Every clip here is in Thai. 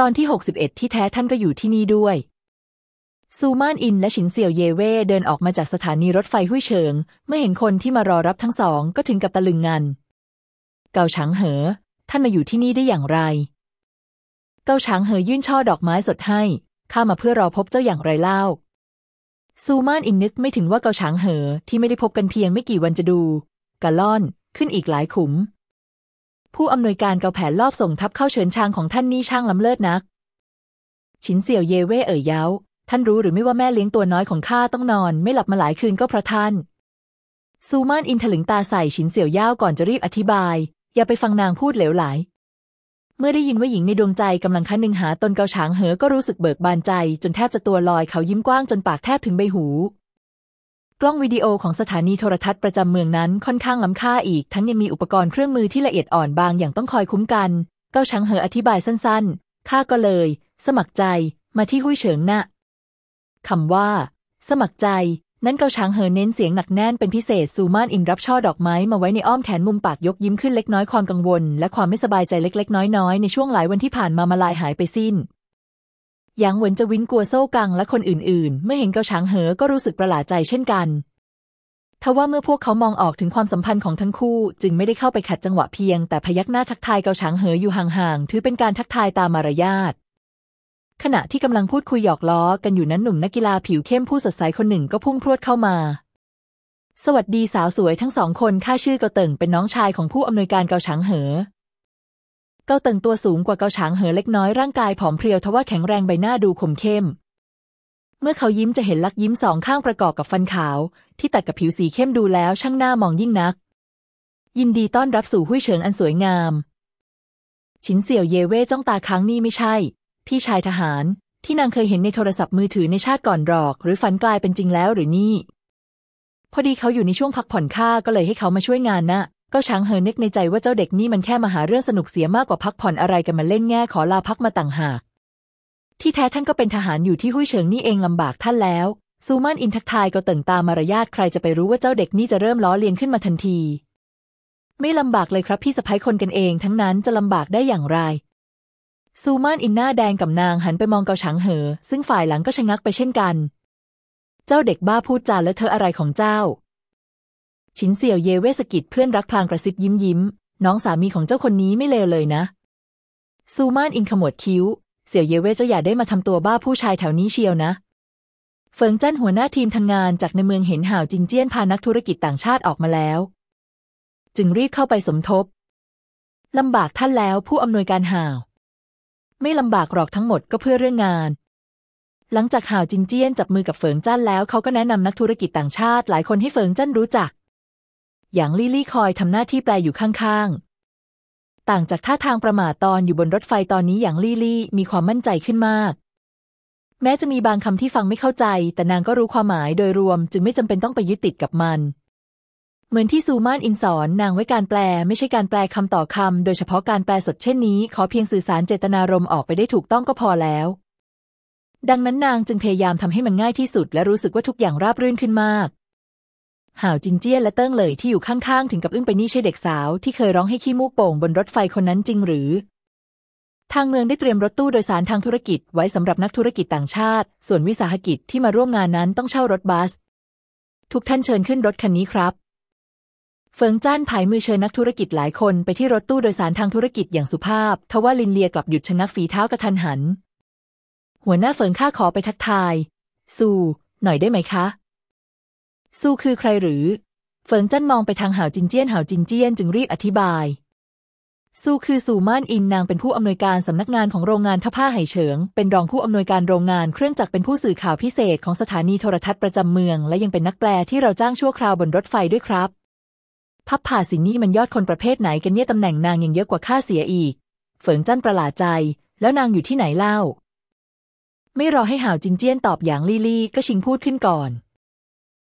ตอนที่ 61 ที่แท้ท่านก็อยู่ที่นี่ด้วย ซูมานอินและฉินเสี่ยวเยเว่เดินออกมาจากสถานีรถไฟหุ้ยเฉิง เมื่อเห็นคนที่มารอรับทั้งสองก็ถึงกับตะลึงงัน เกาฉางเหอ ท่านมาอยู่ที่นี่ได้อย่างไร เกาฉางเหอยื่นช่อดอกไม้สดให้ข้ามาเพื่อรอพบเจ้าอย่างไรเล่า ซูมานอินนึกไม่ถึงว่าเกาฉางเหอที่ไม่ได้พบกันเพียงไม่กี่วันจะดูกะล่อนขึ้นอีกหลายขุม ผู้อำนวยการเกาแผนรอบส่งทัพเข้าเฉินชางของท่านนี่ช่างล้ำเลิศนัก ฉินเสี่ยวเยเว่เอ่ยเย้า ท่านรู้หรือไม่ว่าแม่เลี้ยงตัวน้อยของข้าต้องนอน ไม่หลับมาหลายคืนก็เพราะท่าน ซูมานอินถลึงตาใส่ฉินเสี่ยวย่าวก่อนจะรีบอธิบาย อย่าไปฟังนางพูดเหลวไหล เมื่อได้ยินว่าหญิงในดวงใจกำลังคันหนึ่งหาตนเกาฉางเหอก็รู้สึกเบิกบานใจ จนแทบจะตัวลอยเขายิ้มกว้างจนปากแทบถึงใบหู กล้องวิดีโอของสถานีโทรทัศน์ประจำเมืองนั้นค่อนข้างล้ำค่าอีก ทั้งยังมีอุปกรณ์เครื่องมือที่ละเอียดอ่อนบางอย่างต้องคอยคุ้มกัน เก้าฉางเหออธิบายสั้นๆ ข้าก็เลย สมัครใจมาที่หุ้ยเฉิงนะ่ะคำว่า สมัครใจ นั้นเกาช้างเหอเน้นเสียงหนักแน่นเป็นพิเศษซูมานอินรับช่อดอกไม้มาไว้ในอ้อมแขนมุมปากยกยิ้มขึ้นเล็กน้อยความกังวล และความไม่สบายใจเล็กๆ น้อยๆ ในช่วงหลายวันที่ผ่านมามาลายหายไปสิ้น หยางเหวินจะวินกลัวโซ่กังและคนอื่นๆ เมื่อเห็นเกาช้างเหอก็รู้สึกประหลาดใจเช่นกันทว่าเมื่อพวกเขามองออกถึงความสัมพันธ์ของทั้งคู่ จึงไม่ได้เข้าไปขัดจังหวะเพียง แต่พยักหน้าทักทายเกาช้างเหออยู่ห่างๆ ถือเป็นการทักทายตามมารยาทขณะที่กำลังพูดคุยหยอกล้อกันอยู่นั้นหนุ่มนักกีฬาผิวเข้มผู้สดใสคนหนึ่งก็พุ่งพรวดเข้ามา สวัสดีสาวสวยทั้งสองคนข้าชื่อเกาเติงเป็นน้องชายของผู้อำนวยการเกาฉางเหอ เกาเติงตัวสูงกว่าเกาฉางเหอเล็กน้อยร่างกายผอมเพรียวทว่าแข็งแรงใบหน้าดูคมเข้ม เมื่อเขายิ้มจะเห็นลักยิ้มสองข้างประกอบกับฟันขาว ที่ตัดกับผิวสีเข้มดูแล้วช่างหน้ามองยิ่งนัก ยินดีต้อนรับสู่หุ้ยเฉิงอันสวยงาม ฉินเสี่ยวเยเว่จ้องตาค้างนี่ไม่ใช่ พี่ชายทหาร ที่นางเคยเห็นในโทรศัพท์มือถือในชาติก่อนหรอก หรือฝันกลายเป็นจริงแล้วหรือนี่ พอดีเขาอยู่ในช่วงพักผ่อนค่าก็เลยให้เขามาช่วยงานน่ะ ก็ช้างเฮอนึกในใจว่าเจ้าเด็กนี่มันแค่มาหาเรื่องสนุกเสียมากกว่าพักผ่อนอะไรกันมาเล่นแง่ขอลาพักมาต่างหาก ที่แท้ท่านก็เป็นทหารอยู่ที่หุ้ยเฉิงนี่เองลำบากท่านแล้ว ซูมานอินทักทายก็เติ่งตามารยาทใครจะไปรู้ว่าเจ้าเด็กนี่จะเริ่มล้อเลียนขึ้นมาทันที ไม่ลำบากเลยครับพี่สะพ้ยคนกันเอง ทั้งนั้นจะลำบากได้อย่างไร ซูมานอินหน้าแดงกับนางหันไปมองเกาฉางเหอ ซึ่งฝ่ายหลังก็ชะงักไปเช่นกัน เจ้าเด็กบ้าพูดจาแล้วเธออะไรของเจ้า ฉินเสี่ยวเยเวสกิดเพื่อนรักพลางกระซิบยิ้มยิ้ม น้องสามีของเจ้าคนนี้ไม่เลวเลยนะ ซูมานอินขมวดคิ้ว เสี่ยวเยเวเจ้าอย่าได้มาทำตัวบ้าผู้ชายแถวนี้เชียวนะ เฟิงจั้นหัวหน้าทีมทำงานจากในเมืองเห็นห่าวจิงเจี้ยนพานักธุรกิจต่างชาติออกมาแล้ว จึงรีบเข้าไปสมทบลำบากท่านแล้วผู้อำนวยการห่าว ไม่ลำบากหรอกทั้งหมดก็เพื่อเรื่องงาน หลังจากห่าวจินเจี้ยนจับมือกับเฟิงจั้นแล้วเขาก็แนะนำนักธุรกิจต่างชาติหลายคนให้เฟิงจั้นรู้จัก อย่างลี่ลี่คอยทำหน้าที่แปลอยู่ข้างๆ ต่างจากท่าทางประมาทตอนอยู่บนรถไฟตอนนี้อย่างลี่ลี่มีความมั่นใจขึ้นมาก แม้จะมีบางคำที่ฟังไม่เข้าใจ แต่นางก็รู้ความหมายโดยรวมจึงไม่จำเป็นต้องไปยึดติดกับมัน เหมือนที่ซูมานอินสอนนางไว้การแปลไม่ใช่การแปลคำต่อคำโดยเฉพาะการแปลสดเช่นนี้ ขอเพียงสื่อสารเจตนารมณ์ออกไปได้ถูกต้องก็พอแล้วดังนั้นนางจึงพยายามทำให้มันง่ายที่สุดและรู้สึกว่าทุกอย่างราบรื่นขึ้นมาก ห่าวจิงเจี้ยและเติ้งเลยที่อยู่ข้างๆ ถึงกับอึ้งไปนี่ใช่เด็กสาวที่เคยร้องให้ขี้มูกโป่งบนรถไฟคนนั้นจริงหรือ ทางเมืองได้เตรียมรถตู้โดยสารทางธุรกิจไว้สำหรับนักธุรกิจต่างชาติ ส่วนวิสาหกิจที่มาร่วมงานนั้นต้องเช่ารถบัส ทุกท่านเชิญขึ้นรถคันนี้ครับ เฟิงจ้านผายมือเชิญนักธุรกิจหลายคนไปที่รถตู้โดยสารทางธุรกิจอย่างสุภาพ ทว่าลินเลียกลับหยุดชะงักฝีเท้ากระทันหัน หัวหน้าเฟิงข้าขอไปทักทายซูหน่อยได้ไหมคะ ซูคือใครหรือ เฟิงจั้นมองไปทางหาวจิงเจี้ยนหาวจิงเจี้ยนจึงรีบอธิบาย ซูคือซูม่านอินนางเป็นผู้อำนวยการสำนักงานของโรงงานท่าผ้าไหเฉิง เป็นรองผู้อำนวยการโรงงานเครื่องจักรเป็นผู้สื่อข่าวพิเศษของสถานีโทรทัศน์ประจำเมือง และยังเป็นนักแปลที่เราจ้างชั่วคราวบนรถไฟด้วยครับ พับผ่าสินนี่มันยอดคนประเภทไหนกันเนี่ยตำแหน่งนางยังเยอะกว่าค่าเสียอีก เฟิงจั้นประหลาดใจ แล้วนางอยู่ที่ไหนเล่า ไม่รอให้หาวจิงเจี้ยนตอบอย่างลี่ลี่ก็ชิงพูดขึ้นก่อน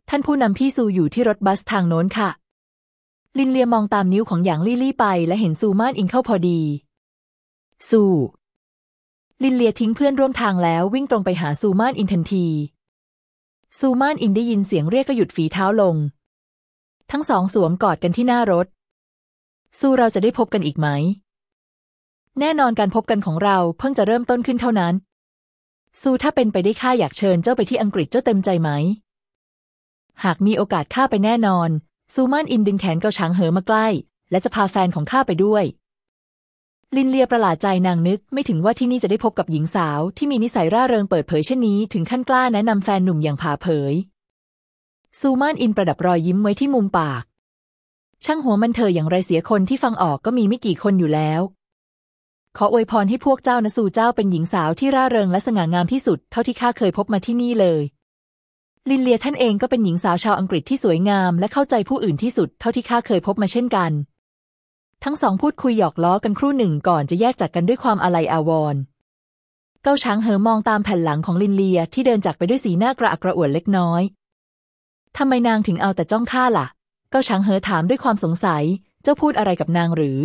ท่านผู้นำพี่ซูอยู่ที่รถบัสทางโน้นค่ะ ลินเลียมองตามนิ้วของอย่างลี่ลี่ไป และเห็นซูม่านอิงเข้าพอดี ซูลินเลียทิ้งเพื่อนร่วมทางแล้ววิ่งตรงไปหาซูม่านอินทันที ซูม่านอิงได้ยินเสียงเรียกก็หยุดฝีเท้าลง ทั้งสองสวมกอดกันที่หน้ารถสู้เราจะได้พบกันอีกไหม แน่นอนการพบกันของเราเพิ่งจะเริ่มต้นขึ้นเท่านั้น ซูถ้าเป็นไปได้ข้าอยากเชิญเจ้าไปที่อังกฤษเจ้าเต็มใจไหม หากมีโอกาสข้าไปแน่นอน ซูมานอินดึงแขนเกาช้างเหอมาใกล้ และจะพาแฟนของข้าไปด้วย ลินเลียประหลาดใจนางนึก ไม่ถึงว่าที่นี่จะได้พบกับหญิงสาวที่มีนิสัยร่าเริงเปิดเผยเช่นนี้ ถึงขั้นกล้าแนะนำแฟนหนุ่มอย่างผาเผย ซูมานอินประดับรอยยิ้มไว้ที่มุมปาก ช่างหัวมันเธออย่างไรเสียคนที่ฟังออกก็มีไม่กี่คนอยู่แล้ว ขออวยพรให้พวกเจ้านะสู่เจ้าเป็นหญิงสาวที่ร่าเริงและสง่างามที่สุดเท่าที่ข้าเคยพบมาที่นี่เลย ลินเลียท่านเองก็เป็นหญิงสาวชาวอังกฤษที่สวยงาม และเข้าใจผู้อื่นที่สุดเท่าที่ข้าเคยพบมาเช่นกัน ทั้งสองพูดคุยหยอกล้อกันครู่หนึ่งก่อนจะแยกจากกันด้วยความอาลัยอาวรณ์เก้าช้างเหอมองตามแผ่นหลังของลินเลียที่เดินจากไปด้วยสีหน้ากระอักกระอ่วนเล็กน้อยทำไมนางถึงเอาแต่จ้องข้าล่ะ เก้าช้างเหอถามด้วยความสงสัย เจ้าพูดอะไรกับนางหรือ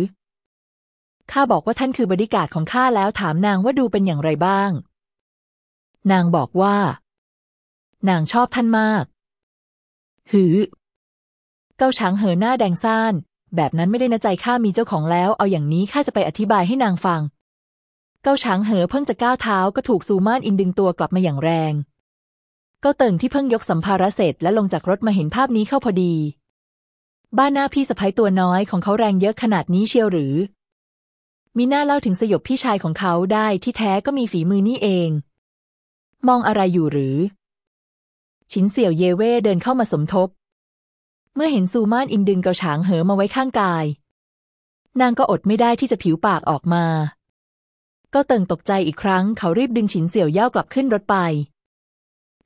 ข้าบอกว่าท่านคือบริการของข้าแล้วถามนางว่าดูเป็นอย่างไรบ้าง นางบอกว่า นางชอบท่านมาก หือ เก้าช้างเหอหน้าแดงซ่าน แบบนั้นไม่ได้นะใจข้ามีเจ้าของแล้ว เอาอย่างนี้ข้าจะไปอธิบายให้นางฟัง เก้าช้างเหอเพิ่งจะก้าวเท้าก็ถูกซูมานอินดึงตัวกลับมาอย่างแรงเก้าเติ่งที่เพิ่งยกสัมภาระเสร็จและลงจากรถมาเห็นภาพนี้เข้าพอดี บ้านหน้าพี่สะพ้ยตัวน้อยของเขาแรงเยอะขนาดนี้เชียวหรือ มีหน้าเล่าถึงสยบพี่ชายของเขาได้ที่แท้ก็มีฝีมือนี่เอง มองอะไรอยู่หรือ ชินเสี่ยวเยเว่เดินเข้ามาสมทบ เมื่อเห็นซูมานอินดึงเกาฉางเหอมาไว้ข้างกาย นางก็อดไม่ได้ที่จะผิวปากออกมา ก็เติงตกใจอีกครั้งเขารีบดึงฉินเสี่ยวเย่ากลับขึ้นรถไป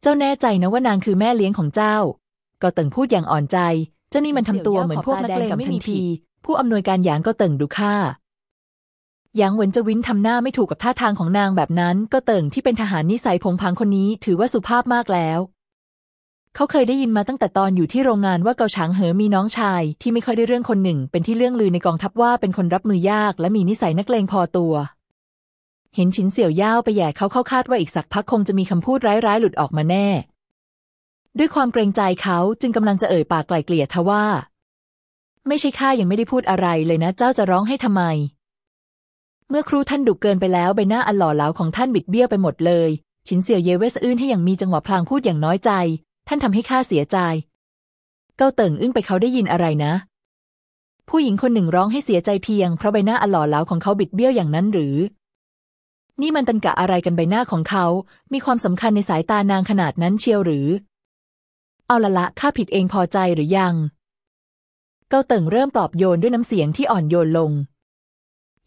เจ้าแน่ใจนะว่านางคือแม่เลี้ยงของเจ้า ก็เติ่งพูดอย่างอ่อนใจ เจ้านี่มันทำตัวเหมือนพวกนักเลงไม่มีที ผู้อำนวยการหยางก็เติ่งดูค่าหยางเหวินจะวินทำหน้าไม่ถูกกับท่าทางของนางแบบนั้น ก็เติ่งที่เป็นทหารนิสัยผงพังคนนี้ถือว่าสุภาพมากแล้ว เขาเคยได้ยินมาตั้งแต่ตอนอยู่ที่โรงงานว่าเกาฉางเหอมีน้องชาย ที่ไม่ค่อยได้เรื่องคนหนึ่ง เป็นที่เรื่องลือในกองทัพว่าเป็นคนรับมือยาก และมีนิสัยนักเลงพอตัว เห็นชินเสี่ยวย่าวไปแย่เขาเข้าคาดว่าอีกสักพักคงจะมีคำพูดร้ายๆหลุดออกมาแน่ ด้วยความเกรงใจเขาจึงกำลังจะเอ่ยปากไกล่เกลี่ยทว่า ไม่ใช่ข้ายังไม่ได้พูดอะไรเลยนะ เจ้าจะร้องให้ทำไม เมื่อครูท่านดุเกินไปแล้วใบหน้าอันหล่อเหลาของท่านบิดเบี้ยวไปหมดเลยชินเสี่ยวเยเวสอื้นให้อย่างมีจังหวะพลางพูดอย่างน้อยใจ ท่านทำให้ข้าเสียใจ เก้าเติ่งอึ้งไปเขาได้ยินอะไรนะ ผู้หญิงคนหนึ่งร้องให้เสียใจเพียงเพราะใบหน้าอหล่อเหลาของเขาบิดเบี้ยวอย่างนั้นหรือ นี่มันตันกะอะไรกันใบหน้าของเขา มีความสำคัญในสายตานางขนาดนั้นเชียวหรือ เอาละละข้าผิดเองพอใจหรือยัง เกาเติ่งเริ่มปลอบโยนด้วยน้ำเสียงที่อ่อนโยนลง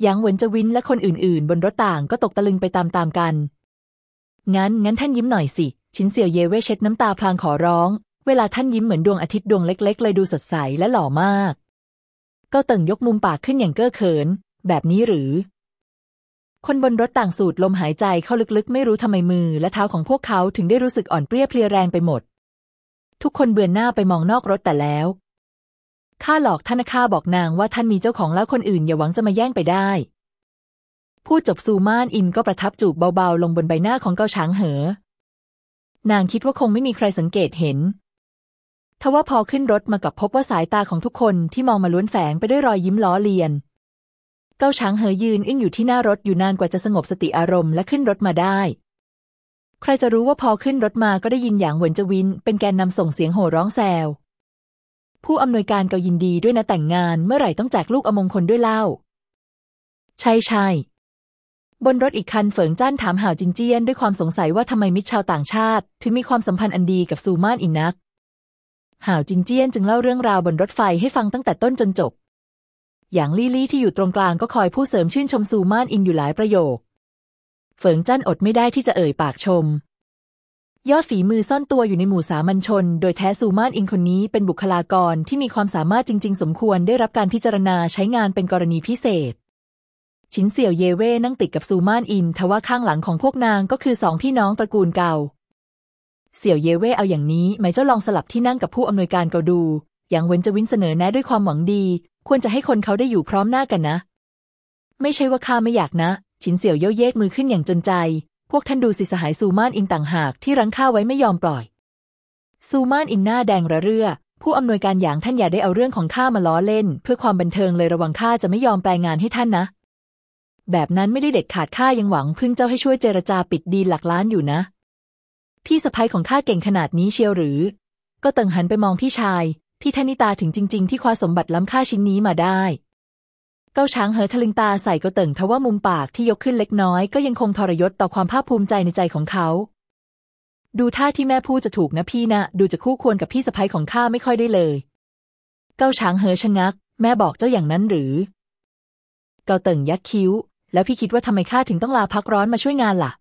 ยังเหวินจวินและคนอื่นๆ บนรถต่างก็ตกตะลึงไปตามๆกัน งั้นงั้นท่านยิ้มหน่อยสิ ชินเสี่ยวเยเว่เช็ดน้ำตาพลางขอร้อง เวลาท่านยิ้มเหมือนดวงอาทิตย์ดวงเล็ก ๆ เลยดูสดใสและหล่อมาก เกาเติ่งยกมุมปากขึ้นอย่างเก้อเขิน แบบนี้หรือ คนบนรถต่างสูดลมหายใจเข้าลึกๆ ไม่รู้ทำไมมือและเท้าของพวกเขาถึงได้รู้สึกอ่อนเปรี้ยเพลียแรงไปหมด ทุกคนเบือนหน้าไปมองนอกรถแต่แล้วข้าหลอกท่านข้าบอกนางว่าท่านมีเจ้าของแล้วคนอื่นอย่าหวังจะมาแย่งไปได้พูดจบซูมานอินก็ประทับจูบเบาๆ ลงบนใบหน้าของเกาช้างเหอ นางคิดว่าคงไม่มีใครสังเกตเห็น ทว่าพอขึ้นรถมากับพบว่าสายตาของทุกคนที่มองมาล้วนแฝงไปด้วยรอยยิ้มล้อเลียน เก้าช้างเหอยืนอึ้งอยู่ที่หน้ารถอยู่นานกว่าจะสงบสติอารมณ์และขึ้นรถมาได้ ใครจะรู้ว่าพอขึ้นรถมาก็ได้ยินอย่างเหวินจวิน เป็นแกนนำส่งเสียงโห่ร้องแซว ผู้อำนวยการก็ยินดีด้วยนะแต่งงานเมื่อไหร่ต้องแจกลูกอมงคลด้วยเล่า ใช่ใช่ บนรถอีกคันเฝิงจ้านถามหาวจิงเจี้ยนด้วยความสงสัยว่าทำไมมิตรชาวต่างชาติ ถึงมีความสัมพันธ์อันดีกับซูมานอินนัก หาวจิงเจี้ยนจึงเล่าเรื่องราวบนรถไฟให้ฟังตั้งแต่ต้นจนจบ อย่างลี่ลี่ที่อยู่ตรงกลางก็คอยพูดเสริมชื่นชมซูมานอินอยู่หลายประโยคเฝิงจ้านอดไม่ได้ที่จะเอ่ยปากชม ยอดฝีมือซ่อนตัวอยู่ในหมู่สามัญชน โดยแท้ซูมานอินคนนี้เป็นบุคลากรที่มีความสามารถจริง ๆ สมควรได้รับการพิจารณาใช้งานเป็นกรณีพิเศษ ชินเสี่ยวเยเว่นั่งติดกับซูมานอินทว่าข้างหลังของพวกนางก็คือสองพี่น้องตระกูลเก่า เสี่ยวเยเว่เอาอย่างนี้ไหมเจ้าลองสลับที่นั่งกับผู้อำนวยการเกาดู อย่างเวนจะวินเสนอแนะด้วยความหวังดี ควรจะให้คนเขาได้อยู่พร้อมหน้ากันนะ ไม่ใช่ว่าข้าไม่อยากนะ ฉินเสี่ยวเย่เยกมือขึ้นอย่างจนใจ พวกท่านดูสิสหายซูมานอิงต่างหากที่รั้งข้าไว้ไม่ยอมปล่อย ซูมานอิงหน้าแดงระเรื่อผู้อำนวยการอย่างท่านอย่าได้เอาเรื่องของข้ามาล้อเล่น เพื่อความบันเทิงเลยระวังข้าจะไม่ยอมแปลงานให้ท่านนะ แบบนั้นไม่ได้เด็ดขาดข้ายังหวังพึ่งเจ้าให้ช่วยเจรจาปิดดีหลักล้านอยู่นะ พี่สะพ้ยของข้าเก่งขนาดนี้เชียวหรือ ก็เติงหันไปมองพี่ชายพี่ธนิตาถึงจริง ๆ ที่คว้าสมบัติล้ำค่าชิ้นนี้มาได้ เก้าช้างเหอทะลึงตาใส่ก็เติงทว่ามุมปากที่ยกขึ้นเล็กน้อย ก็ยังคงทรยศต่อความภาคภูมิใจในใจของเขา ดูท่าที่แม่พูดจะถูกนะพี่นะ ดูจะคู่ควรกับพี่สะพ้ยของข้าไม่ค่อยได้เลย เก้าช้างเหอชะงัก แม่บอกเจ้าอย่างนั้นหรือ เกาเติงยักคิ้ว แล้วพี่คิดว่าทำไมข้าถึงต้องลาพักร้อนมาช่วยงานล่ะ